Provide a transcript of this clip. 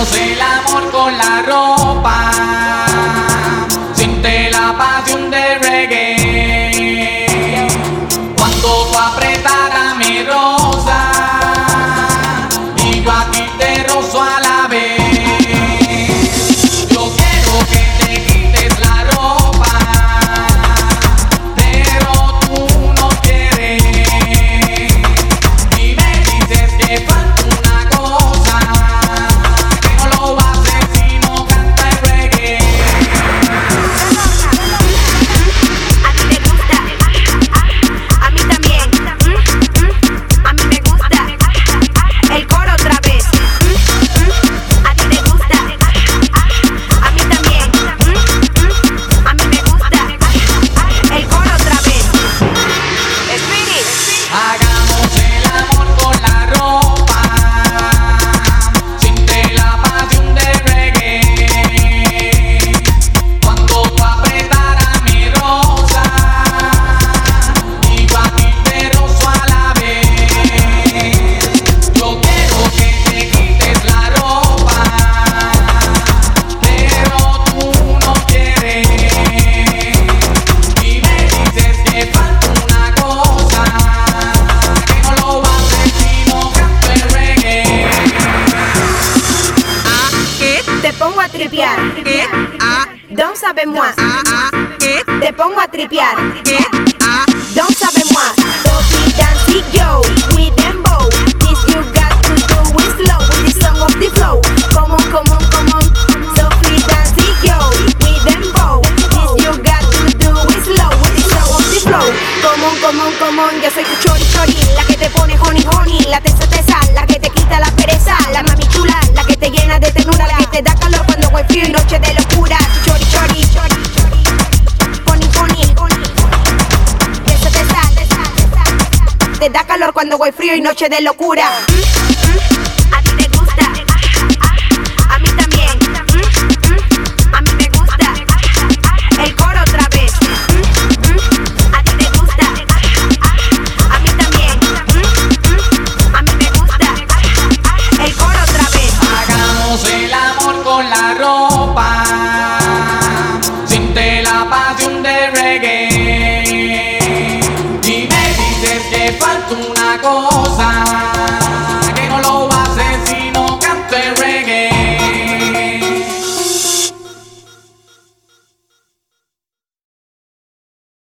Hagamos el amor con la ropa. Siente la pasión de reggae. Cuando tú apretaras mi rosa y yo aquí te rozo a la vez. Pongo a tripear. Don't sabe moi. Te pongo a tripear. Don't sabe moi. Sophie dancing yo with them bow. This you got to do it slow with the song of the flow. Come on, come on, come on. Sophie dancing yo with them bow. This you got to do it slow with the song of the flow. Come on, come on, come on. Yo soy tu chori chori, la que te pone honey honey, la tesa tesa, te da calor cuando voy frío y noche de locura. A ti te gusta, a mí también. A mí me gusta el coro otra vez. A ti te gusta, a mí también. A mí me gusta el coro otra vez. Hagamos el amor con la ropa, siente la pasión de reggae. Falta una cosa,